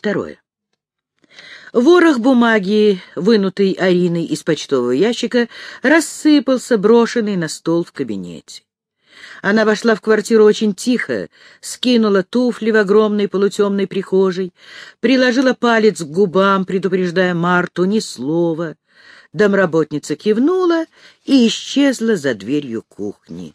Второе. Ворох бумаги, вынутый Ариной из почтового ящика, рассыпался, брошенный на стол в кабинете. Она вошла в квартиру очень тихо, скинула туфли в огромной полутемной прихожей, приложила палец к губам, предупреждая Марту ни слова. Домработница кивнула и исчезла за дверью кухни.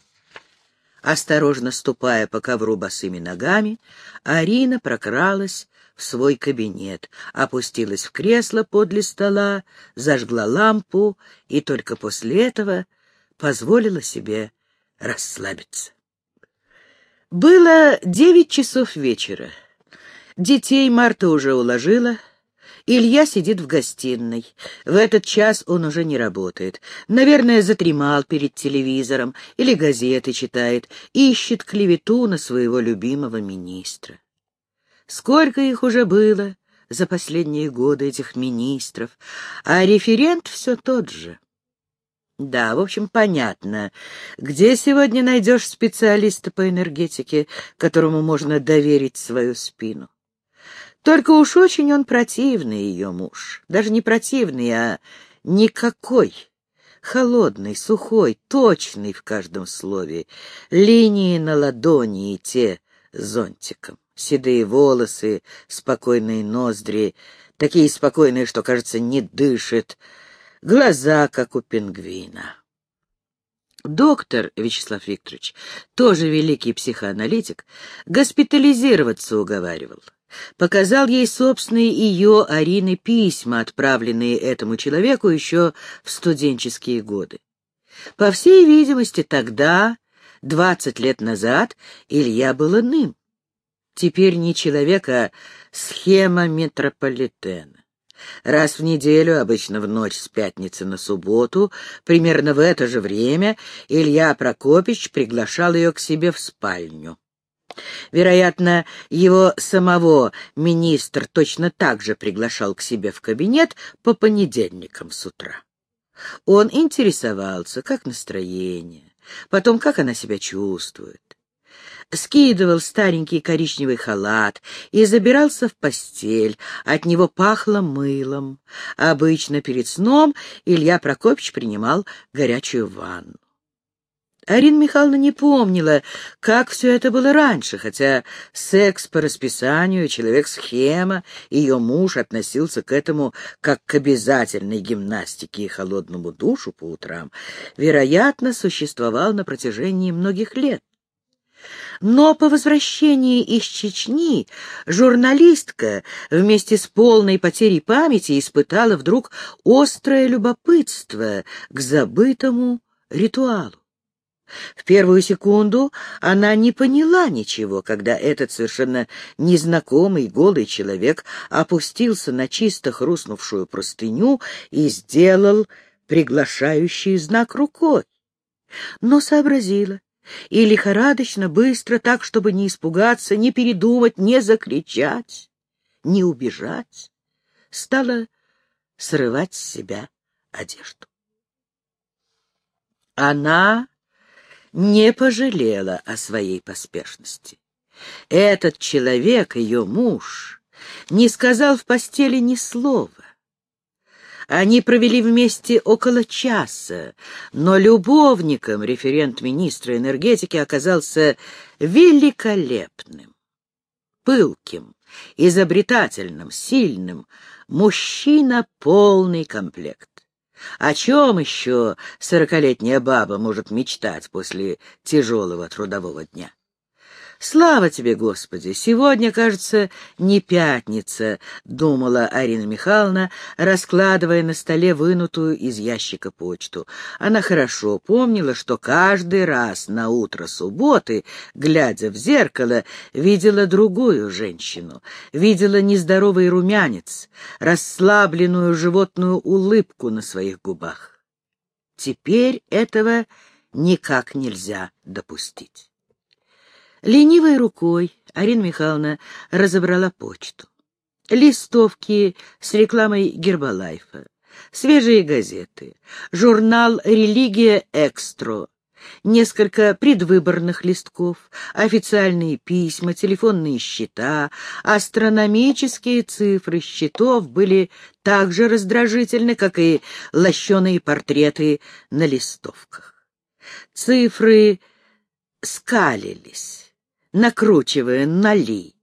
Осторожно ступая по ковру босыми ногами, Арина прокралась в свой кабинет, опустилась в кресло подле стола, зажгла лампу и только после этого позволила себе расслабиться. Было девять часов вечера. Детей Марта уже уложила. Илья сидит в гостиной. В этот час он уже не работает. Наверное, затремал перед телевизором или газеты читает, ищет клевету на своего любимого министра. Сколько их уже было за последние годы, этих министров, а референт все тот же. Да, в общем, понятно. Где сегодня найдешь специалиста по энергетике, которому можно доверить свою спину? Только уж очень он противный, ее муж. Даже не противный, а никакой. Холодный, сухой, точный в каждом слове. Линии на ладони и те зонтиком седые волосы, спокойные ноздри, такие спокойные, что, кажется, не дышит, глаза, как у пингвина. Доктор Вячеслав Викторович, тоже великий психоаналитик, госпитализироваться уговаривал. Показал ей собственные ее, Арины, письма, отправленные этому человеку еще в студенческие годы. По всей видимости, тогда, двадцать лет назад, Илья был иным. Теперь не человек, а схема метрополитена. Раз в неделю, обычно в ночь с пятницы на субботу, примерно в это же время, Илья Прокопич приглашал ее к себе в спальню. Вероятно, его самого министр точно так же приглашал к себе в кабинет по понедельникам с утра. Он интересовался, как настроение, потом, как она себя чувствует скидывал старенький коричневый халат и забирался в постель. От него пахло мылом. Обычно перед сном Илья Прокопьевич принимал горячую ванну. Арина Михайловна не помнила, как все это было раньше, хотя секс по расписанию, человек-схема, ее муж относился к этому как к обязательной гимнастике и холодному душу по утрам, вероятно, существовал на протяжении многих лет. Но по возвращении из Чечни журналистка вместе с полной потерей памяти испытала вдруг острое любопытство к забытому ритуалу. В первую секунду она не поняла ничего, когда этот совершенно незнакомый голый человек опустился на чисто хрустнувшую простыню и сделал приглашающий знак рукой. Но сообразила, и лихорадочно, быстро, так, чтобы не испугаться, не передумать, не закричать, не убежать, стала срывать с себя одежду. Она не пожалела о своей поспешности. Этот человек, ее муж, не сказал в постели ни слова. Они провели вместе около часа, но любовником референт министра энергетики оказался великолепным, пылким, изобретательным, сильным, мужчина полный комплект. О чем еще сорокалетняя баба может мечтать после тяжелого трудового дня? Слава тебе, Господи! Сегодня, кажется, не пятница, — думала Арина Михайловна, раскладывая на столе вынутую из ящика почту. Она хорошо помнила, что каждый раз на утро субботы, глядя в зеркало, видела другую женщину, видела нездоровый румянец, расслабленную животную улыбку на своих губах. Теперь этого никак нельзя допустить. Ленивой рукой Арина Михайловна разобрала почту. Листовки с рекламой Гербалайфа, свежие газеты, журнал «Религия Экстро», несколько предвыборных листков, официальные письма, телефонные счета, астрономические цифры счетов были так же раздражительны, как и лощеные портреты на листовках. Цифры скалились, накручивая ноли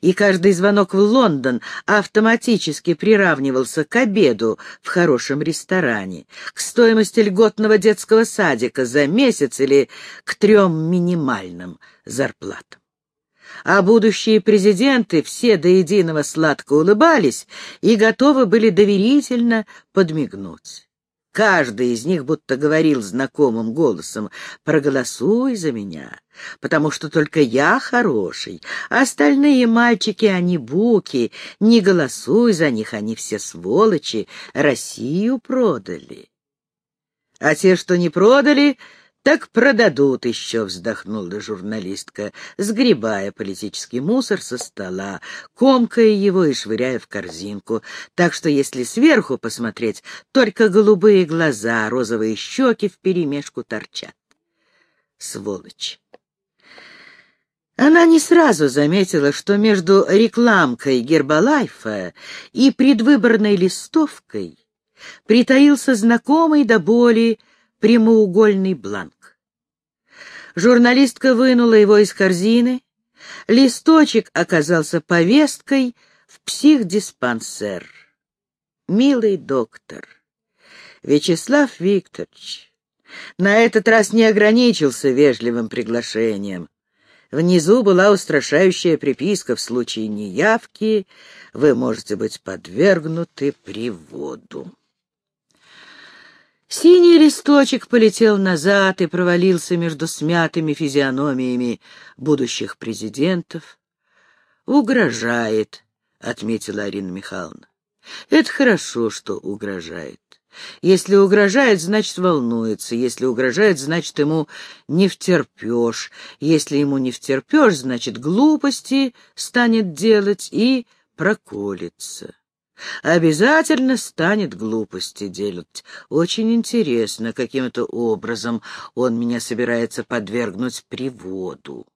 и каждый звонок в Лондон автоматически приравнивался к обеду в хорошем ресторане, к стоимости льготного детского садика за месяц или к трем минимальным зарплатам. А будущие президенты все до единого сладко улыбались и готовы были доверительно подмигнуть. Каждый из них будто говорил знакомым голосом «Проголосуй за меня, потому что только я хороший, а остальные мальчики, они буки, не голосуй за них, они все сволочи, Россию продали». А те, что не продали, «Так продадут еще», — вздохнула журналистка, сгребая политический мусор со стола, комкая его и швыряя в корзинку. Так что, если сверху посмотреть, только голубые глаза, розовые щеки вперемешку торчат. Сволочь! Она не сразу заметила, что между рекламкой Гербалайфа и предвыборной листовкой притаился знакомый до боли прямоугольный бланк. Журналистка вынула его из корзины. Листочек оказался повесткой в психдиспансер. «Милый доктор, Вячеслав Викторович, на этот раз не ограничился вежливым приглашением. Внизу была устрашающая приписка в случае неявки «Вы можете быть подвергнуты приводу». Синий листочек полетел назад и провалился между смятыми физиономиями будущих президентов. «Угрожает», — отметила Арина Михайловна. «Это хорошо, что угрожает. Если угрожает, значит, волнуется. Если угрожает, значит, ему не втерпешь. Если ему не втерпешь, значит, глупости станет делать и проколется. Обязательно станет глупости делать. Очень интересно, каким это образом он меня собирается подвергнуть приводу.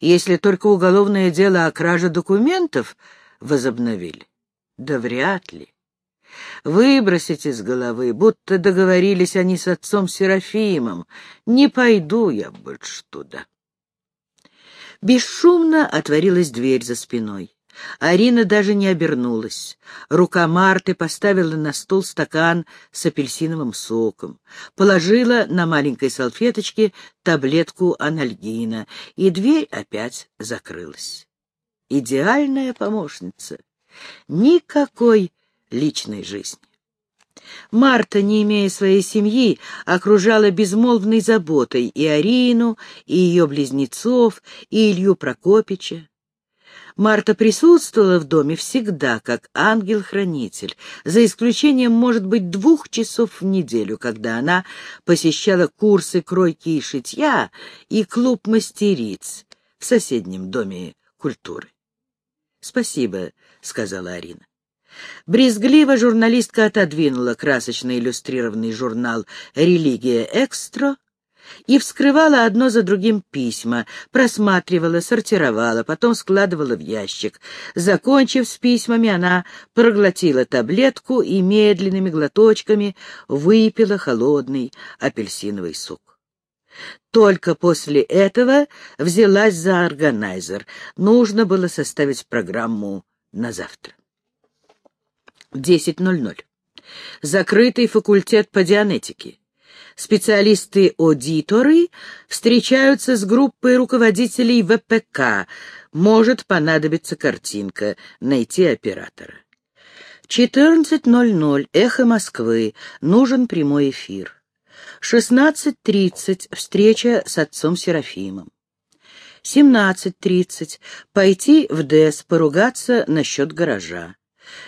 Если только уголовное дело о краже документов возобновили, да вряд ли. Выбросить из головы, будто договорились они с отцом Серафимом. Не пойду я больше туда. Бесшумно отворилась дверь за спиной. Арина даже не обернулась. Рука Марты поставила на стол стакан с апельсиновым соком, положила на маленькой салфеточке таблетку анальгина, и дверь опять закрылась. Идеальная помощница. Никакой личной жизни. Марта, не имея своей семьи, окружала безмолвной заботой и Арину, и ее близнецов, и Илью Прокопича. Марта присутствовала в доме всегда, как ангел-хранитель, за исключением, может быть, двух часов в неделю, когда она посещала курсы кройки и шитья и клуб мастериц в соседнем доме культуры. «Спасибо», — сказала Арина. Брезгливо журналистка отодвинула красочно иллюстрированный журнал «Религия Экстро» и вскрывала одно за другим письма, просматривала, сортировала, потом складывала в ящик. Закончив с письмами, она проглотила таблетку и медленными глоточками выпила холодный апельсиновый сок. Только после этого взялась за органайзер. Нужно было составить программу на завтра. 10.00. Закрытый факультет по дианетике. Специалисты-аудиторы встречаются с группой руководителей ВПК. Может понадобиться картинка, найти оператора. 14.00. Эхо Москвы. Нужен прямой эфир. 16.30. Встреча с отцом Серафимом. 17.30. Пойти в ДЭС, поругаться насчет гаража.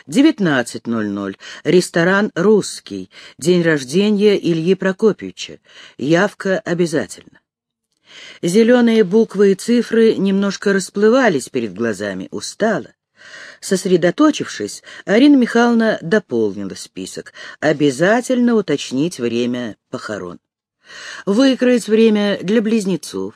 19.00. Ресторан «Русский». День рождения Ильи Прокопьевича. Явка обязательно. Зеленые буквы и цифры немножко расплывались перед глазами, устала. Сосредоточившись, Арина Михайловна дополнила список. Обязательно уточнить время похорон. Выкроить время для близнецов.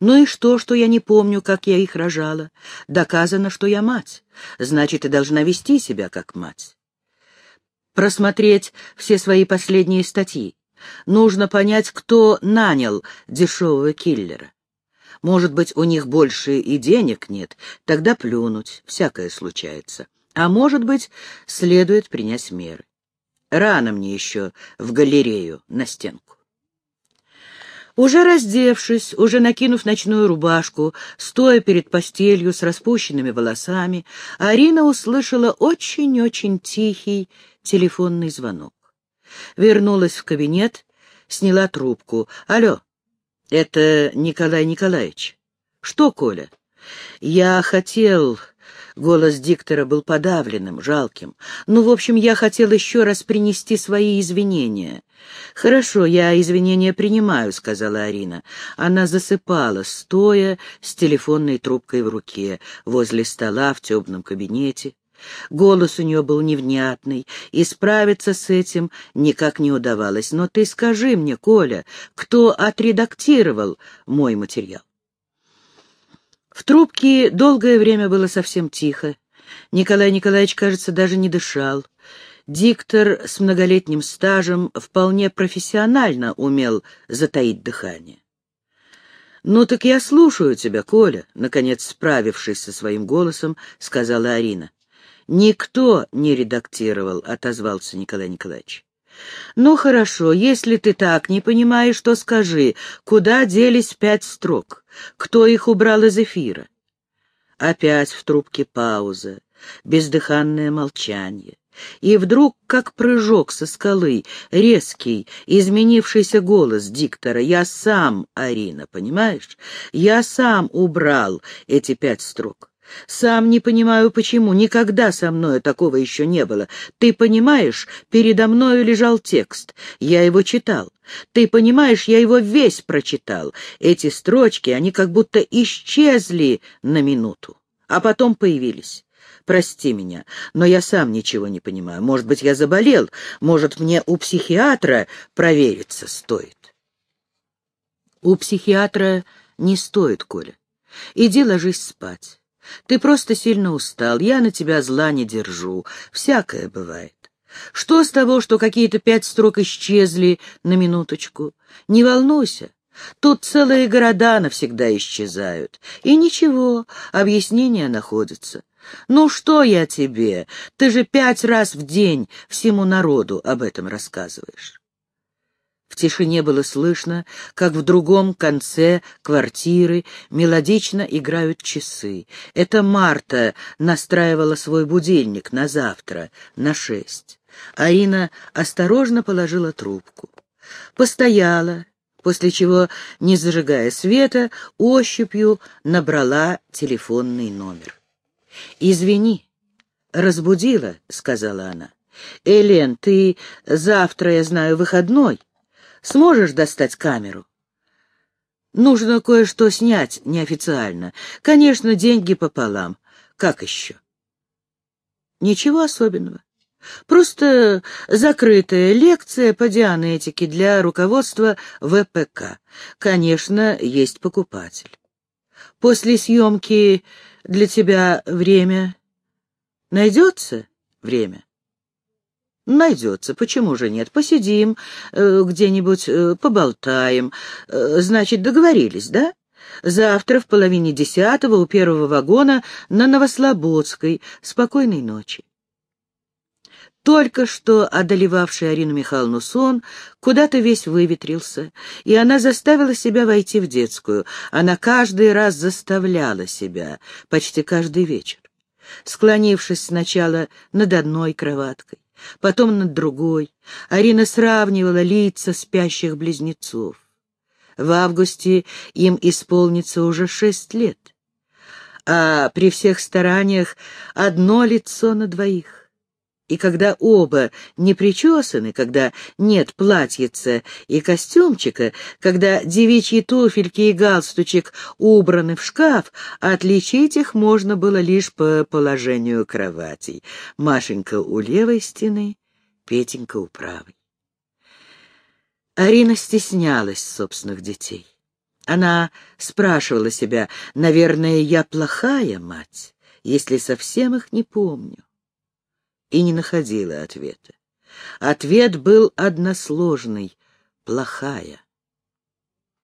Ну и что, что я не помню, как я их рожала? Доказано, что я мать. Значит, и должна вести себя как мать. Просмотреть все свои последние статьи. Нужно понять, кто нанял дешевого киллера. Может быть, у них больше и денег нет, тогда плюнуть, всякое случается. А может быть, следует принять меры. Рано мне еще в галерею на стенку. Уже раздевшись, уже накинув ночную рубашку, стоя перед постелью с распущенными волосами, Арина услышала очень-очень тихий телефонный звонок. Вернулась в кабинет, сняла трубку. «Алло, это Николай Николаевич». «Что, Коля?» «Я хотел...» Голос диктора был подавленным, жалким. «Ну, в общем, я хотел еще раз принести свои извинения». «Хорошо, я извинения принимаю», — сказала Арина. Она засыпала, стоя с телефонной трубкой в руке, возле стола в темном кабинете. Голос у нее был невнятный, и справиться с этим никак не удавалось. «Но ты скажи мне, Коля, кто отредактировал мой материал?» В трубке долгое время было совсем тихо. Николай Николаевич, кажется, даже не дышал. Диктор с многолетним стажем вполне профессионально умел затаить дыхание. «Ну так я слушаю тебя, Коля», — наконец справившись со своим голосом, сказала Арина. «Никто не редактировал», — отозвался Николай Николаевич. «Ну хорошо, если ты так не понимаешь, то скажи, куда делись пять строк? Кто их убрал из эфира?» Опять в трубке пауза, бездыханное молчание. И вдруг, как прыжок со скалы, резкий, изменившийся голос диктора. «Я сам, Арина, понимаешь? Я сам убрал эти пять строк. Сам не понимаю, почему. Никогда со мною такого еще не было. Ты понимаешь, передо мною лежал текст. Я его читал. Ты понимаешь, я его весь прочитал. Эти строчки, они как будто исчезли на минуту, а потом появились. Прости меня, но я сам ничего не понимаю. Может быть, я заболел. Может, мне у психиатра провериться стоит. У психиатра не стоит, Коля. Иди ложись спать. Ты просто сильно устал, я на тебя зла не держу, всякое бывает. Что с того, что какие-то пять строк исчезли на минуточку? Не волнуйся, тут целые города навсегда исчезают. И ничего, объяснение находится. Ну что я тебе, ты же пять раз в день всему народу об этом рассказываешь. В тишине было слышно, как в другом конце квартиры мелодично играют часы. Это Марта настраивала свой будильник на завтра, на шесть. Арина осторожно положила трубку. Постояла, после чего, не зажигая света, ощупью набрала телефонный номер. «Извини, разбудила», — сказала она. «Элен, ты завтра, я знаю, выходной. Сможешь достать камеру? Нужно кое-что снять неофициально. Конечно, деньги пополам. Как еще? Ничего особенного. Просто закрытая лекция по дианетике для руководства ВПК. Конечно, есть покупатель. После съемки для тебя время найдется время? Найдется, почему же нет? Посидим э, где-нибудь, э, поболтаем. Э, значит, договорились, да? Завтра в половине десятого у первого вагона на Новослободской. Спокойной ночи. Только что одолевавший Арину Михайловну сон куда-то весь выветрился, и она заставила себя войти в детскую. Она каждый раз заставляла себя, почти каждый вечер, склонившись сначала над одной кроваткой, потом над другой. Арина сравнивала лица спящих близнецов. В августе им исполнится уже шесть лет, а при всех стараниях одно лицо на двоих. И когда оба не причесаны, когда нет платьица и костюмчика, когда девичьи туфельки и галстучек убраны в шкаф, отличить их можно было лишь по положению кроватей. Машенька у левой стены, Петенька у правой. Арина стеснялась собственных детей. Она спрашивала себя, наверное, я плохая мать, если совсем их не помню. И не находила ответа. Ответ был односложный — плохая.